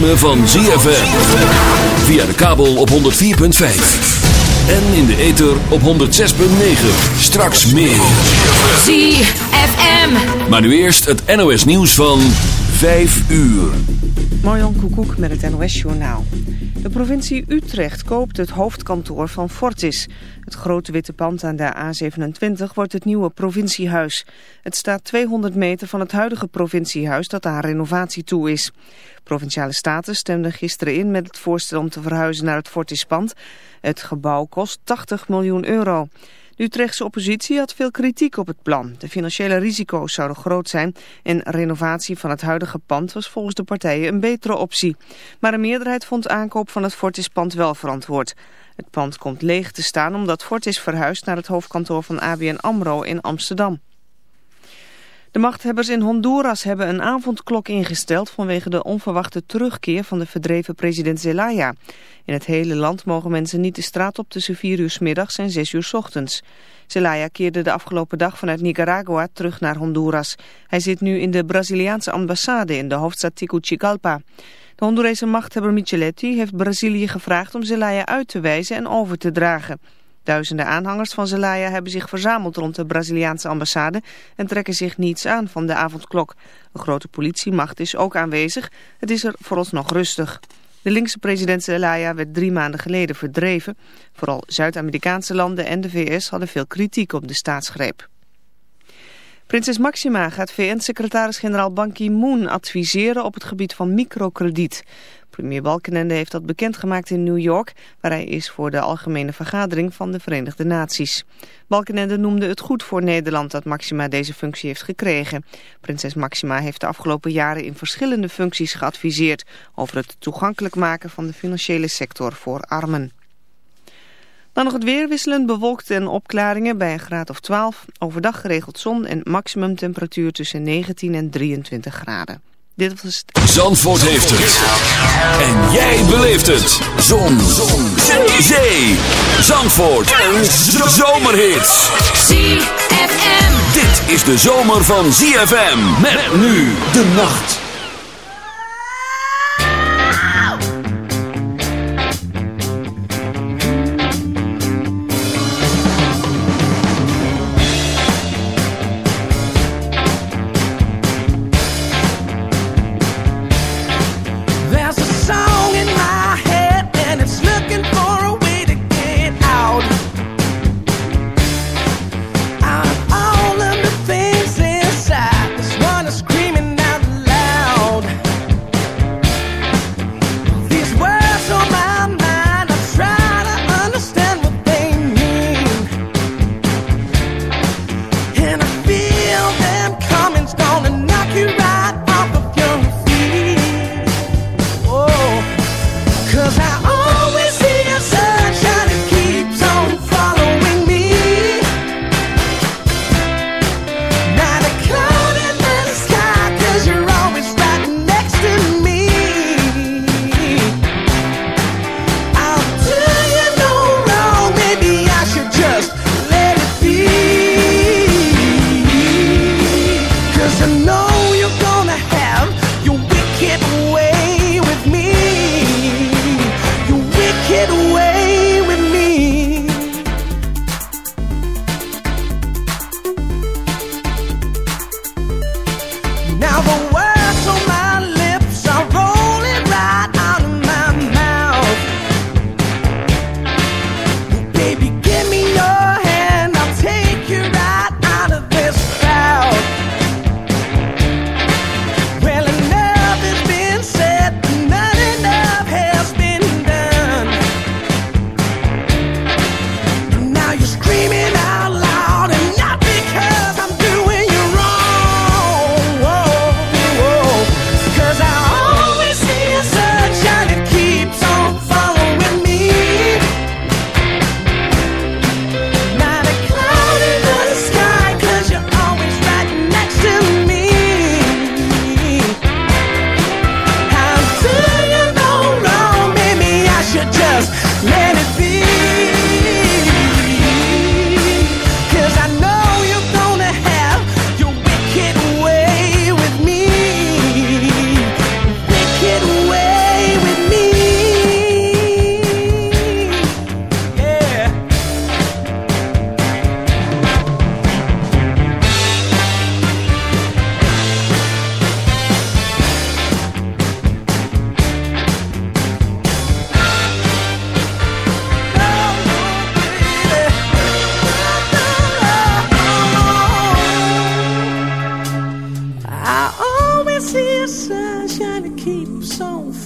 ritme van ZFM. Via de kabel op 104.5. En in de ether op 106.9. Straks meer. ZFM. Maar nu eerst het NOS nieuws van 5 uur. Marjan Koekoek met het NOS-journaal. De provincie Utrecht koopt het hoofdkantoor van Fortis. Het grote witte pand aan de A27 wordt het nieuwe provinciehuis. Het staat 200 meter van het huidige provinciehuis dat aan renovatie toe is. Provinciale Staten stemden gisteren in met het voorstel om te verhuizen naar het Fortispand. Het gebouw kost 80 miljoen euro. De Utrechtse oppositie had veel kritiek op het plan. De financiële risico's zouden groot zijn en renovatie van het huidige pand was volgens de partijen een betere optie. Maar een meerderheid vond aankoop van het Fortis-pand wel verantwoord. Het pand komt leeg te staan omdat Fortis verhuist naar het hoofdkantoor van ABN AMRO in Amsterdam. De machthebbers in Honduras hebben een avondklok ingesteld vanwege de onverwachte terugkeer van de verdreven president Zelaya. In het hele land mogen mensen niet de straat op tussen 4 uur s middags en 6 uur s ochtends. Zelaya keerde de afgelopen dag vanuit Nicaragua terug naar Honduras. Hij zit nu in de Braziliaanse ambassade in de hoofdstad Tegucigalpa. De Hondurese machthebber Micheletti heeft Brazilië gevraagd om Zelaya uit te wijzen en over te dragen. Duizenden aanhangers van Zelaya hebben zich verzameld rond de Braziliaanse ambassade en trekken zich niets aan van de avondklok. Een grote politiemacht is ook aanwezig. Het is er vooralsnog rustig. De linkse president Zelaya werd drie maanden geleden verdreven. Vooral Zuid-Amerikaanse landen en de VS hadden veel kritiek op de staatsgreep. Prinses Maxima gaat VN-secretaris-generaal Ban Ki-moon adviseren op het gebied van microkrediet. Premier Balkenende heeft dat bekendgemaakt in New York, waar hij is voor de algemene vergadering van de Verenigde Naties. Balkenende noemde het goed voor Nederland dat Maxima deze functie heeft gekregen. Prinses Maxima heeft de afgelopen jaren in verschillende functies geadviseerd over het toegankelijk maken van de financiële sector voor armen. Dan nog het weer wisselend bewolkt en opklaringen bij een graad of 12. Overdag geregeld zon en maximumtemperatuur tussen 19 en 23 graden. Dit was het... Zandvoort heeft het. En jij beleeft het. Zon. Zon. Zee. Zee. Zandvoort. Een zomerhit. ZFM. Dit is de zomer van ZFM. Met nu de nacht.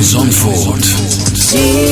van voort.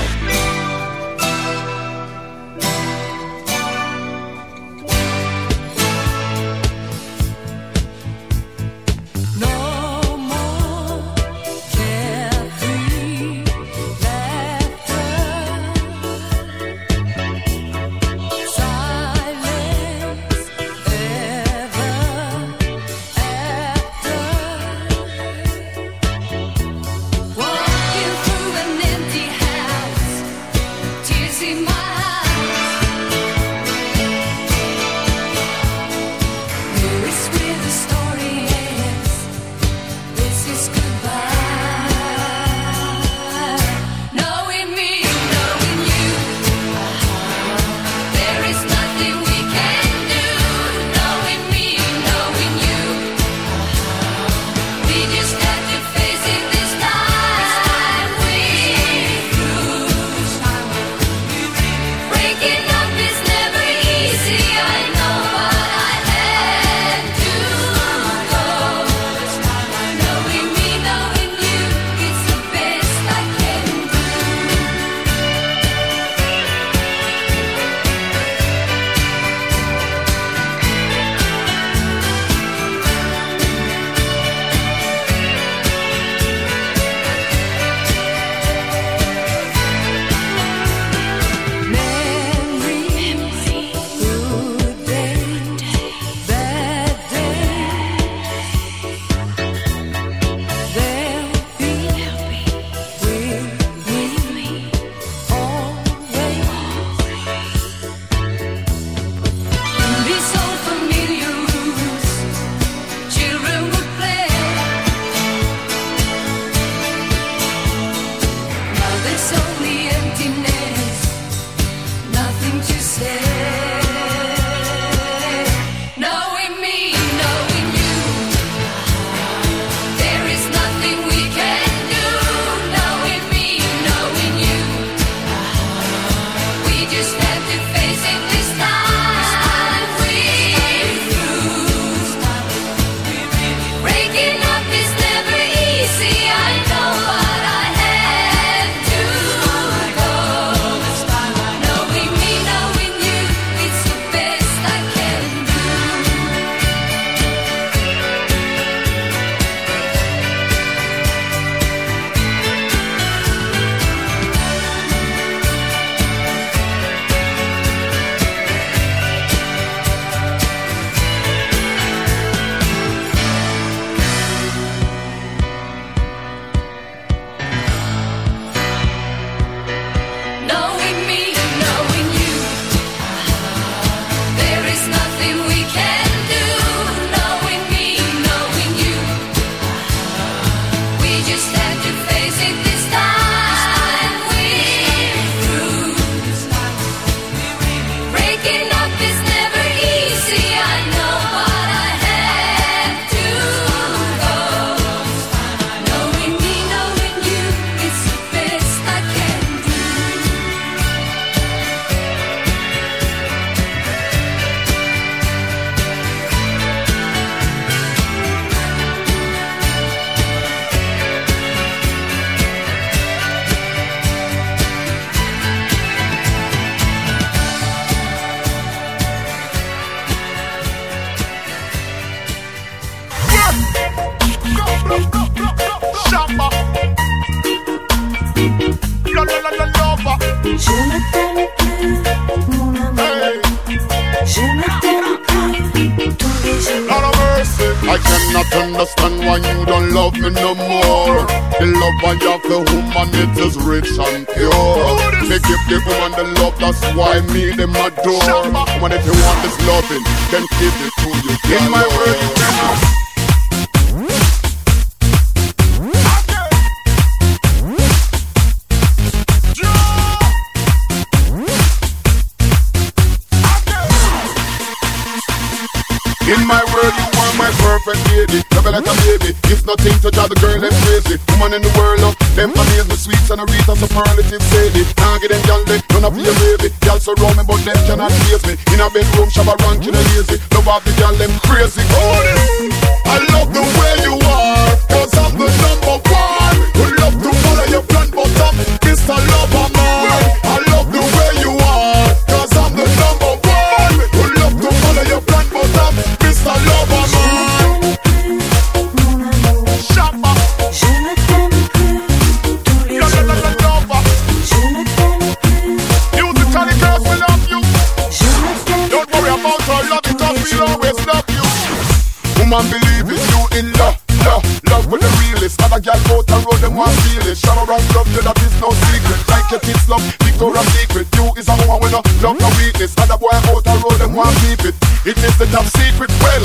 Man believe it, you in love, love, love with the realest. Other gal out and road them want feel it. Shower and love, you that is no secret. Like your kids love Victoria's Secret. You is a woman with no love no weakness. Other boy out and road them want keep it. It is the top secret. Well,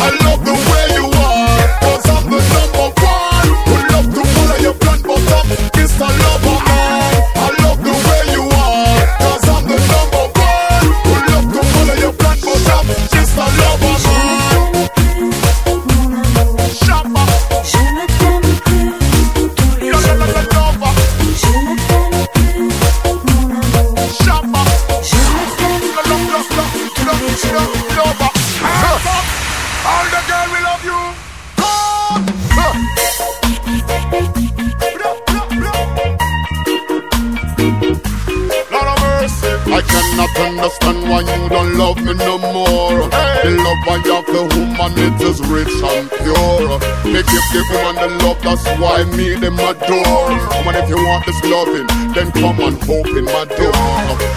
I love the way you are, cause I'm the number one. Who love to follow your plan, but I'm Mr. Lover. love I have the woman, it is rich and pure. They give the woman the love, that's why me them adore. Woman, if you want this loving, then come and open my door.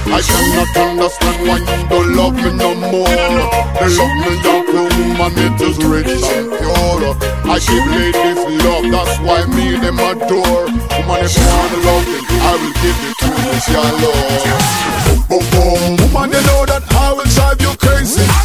I cannot understand why you don't love me no more. They love me young woman, it is rich and pure. I give ladies love, that's why me them adore. Woman, if you want the loving, I will give it to you, your love. Boom, boom, boom, woman, you know that I will drive you crazy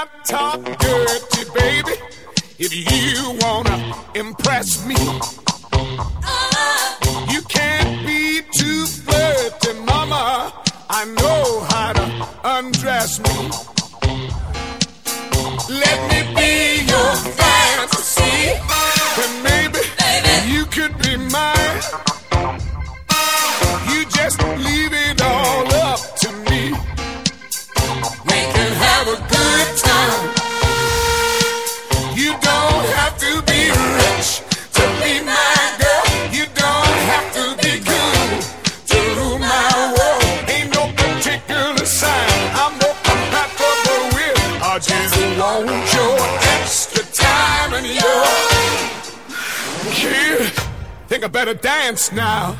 my top dirty, baby, if you wanna impress me. You can't be too flirty, mama. I know how to undress me. a better dance now.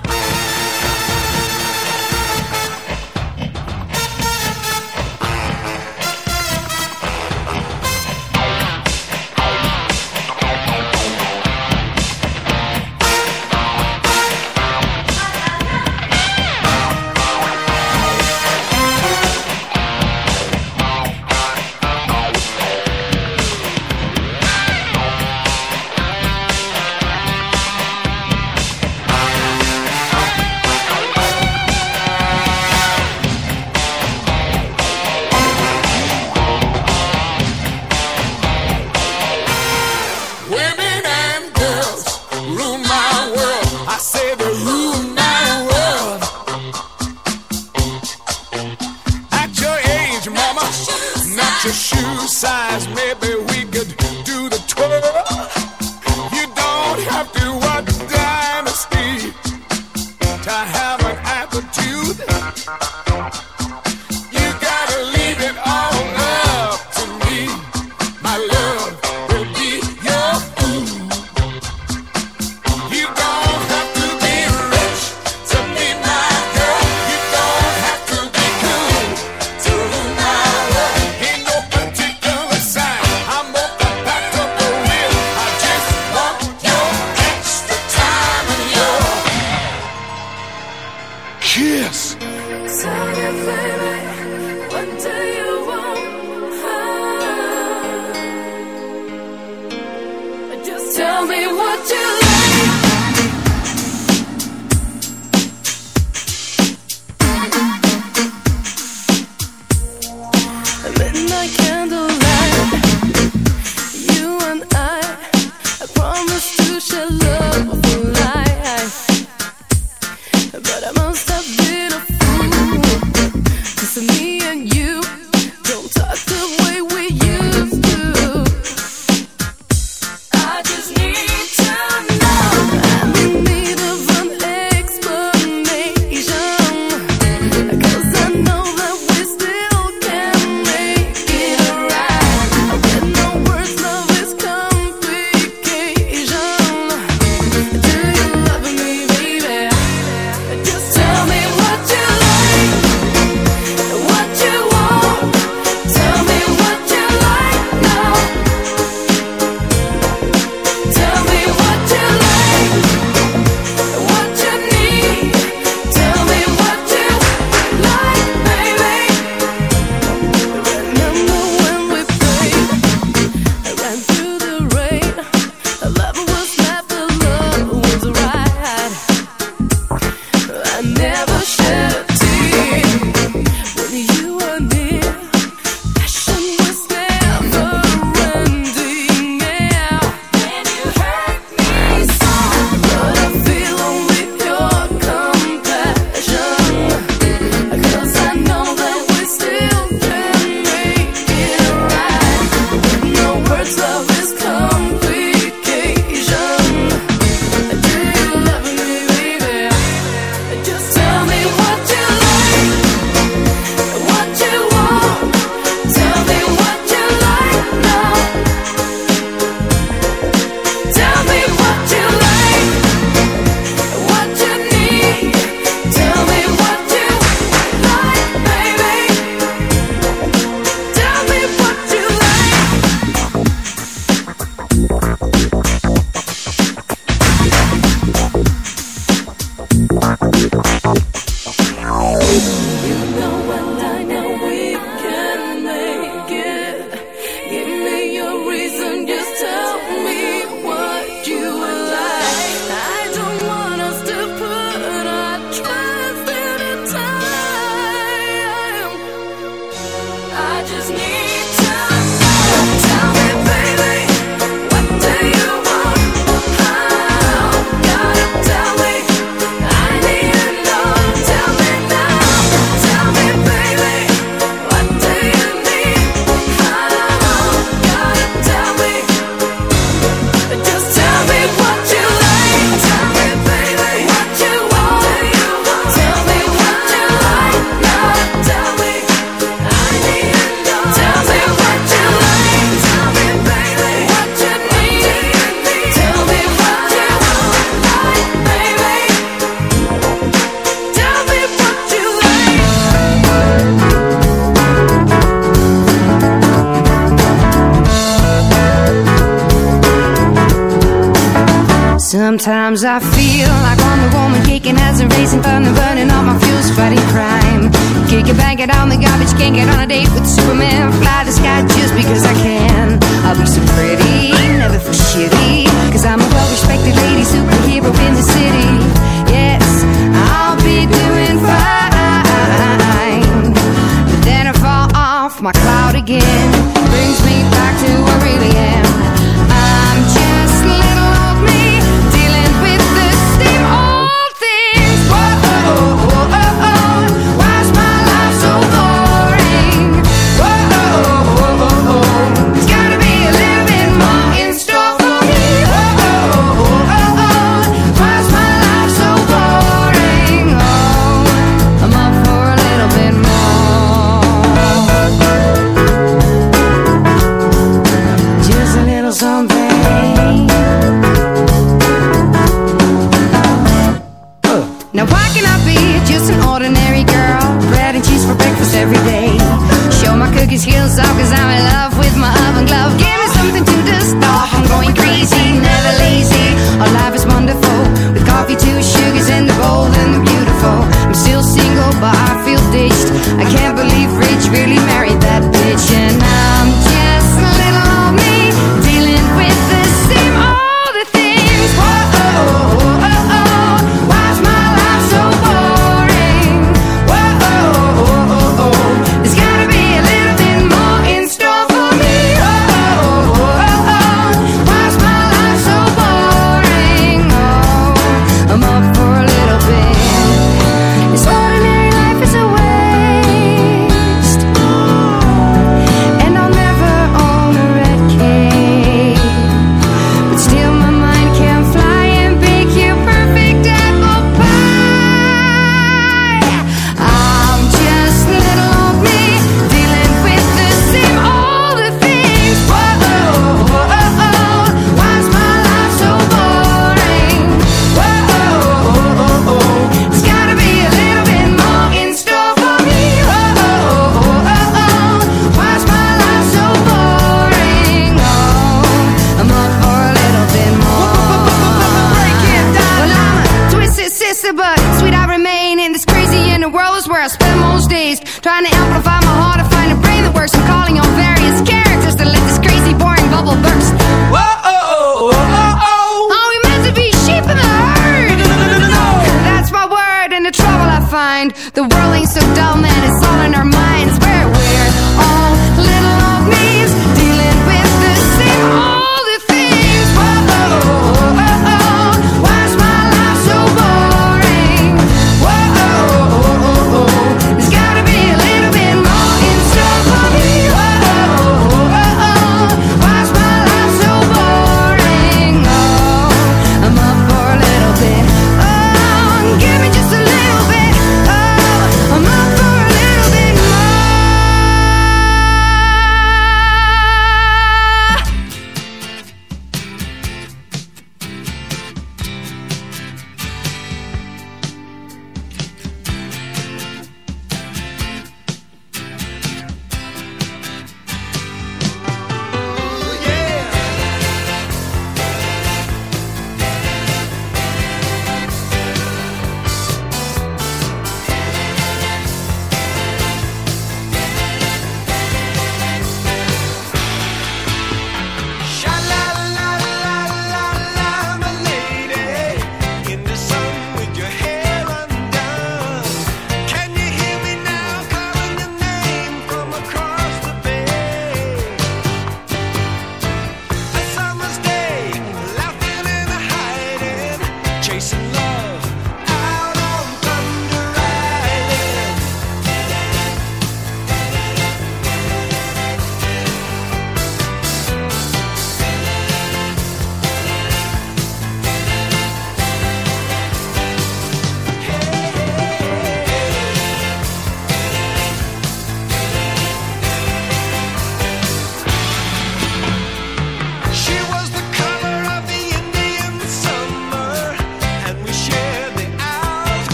your shoe size, maybe Sometimes I feel like I'm the woman kicking as a racing thunder, burning all my fuels, fighting crime. Kick it, bang it on the garbage, can't get on a date with Superman. Fly the sky just because I can. I'll be so pretty, never feel shitty.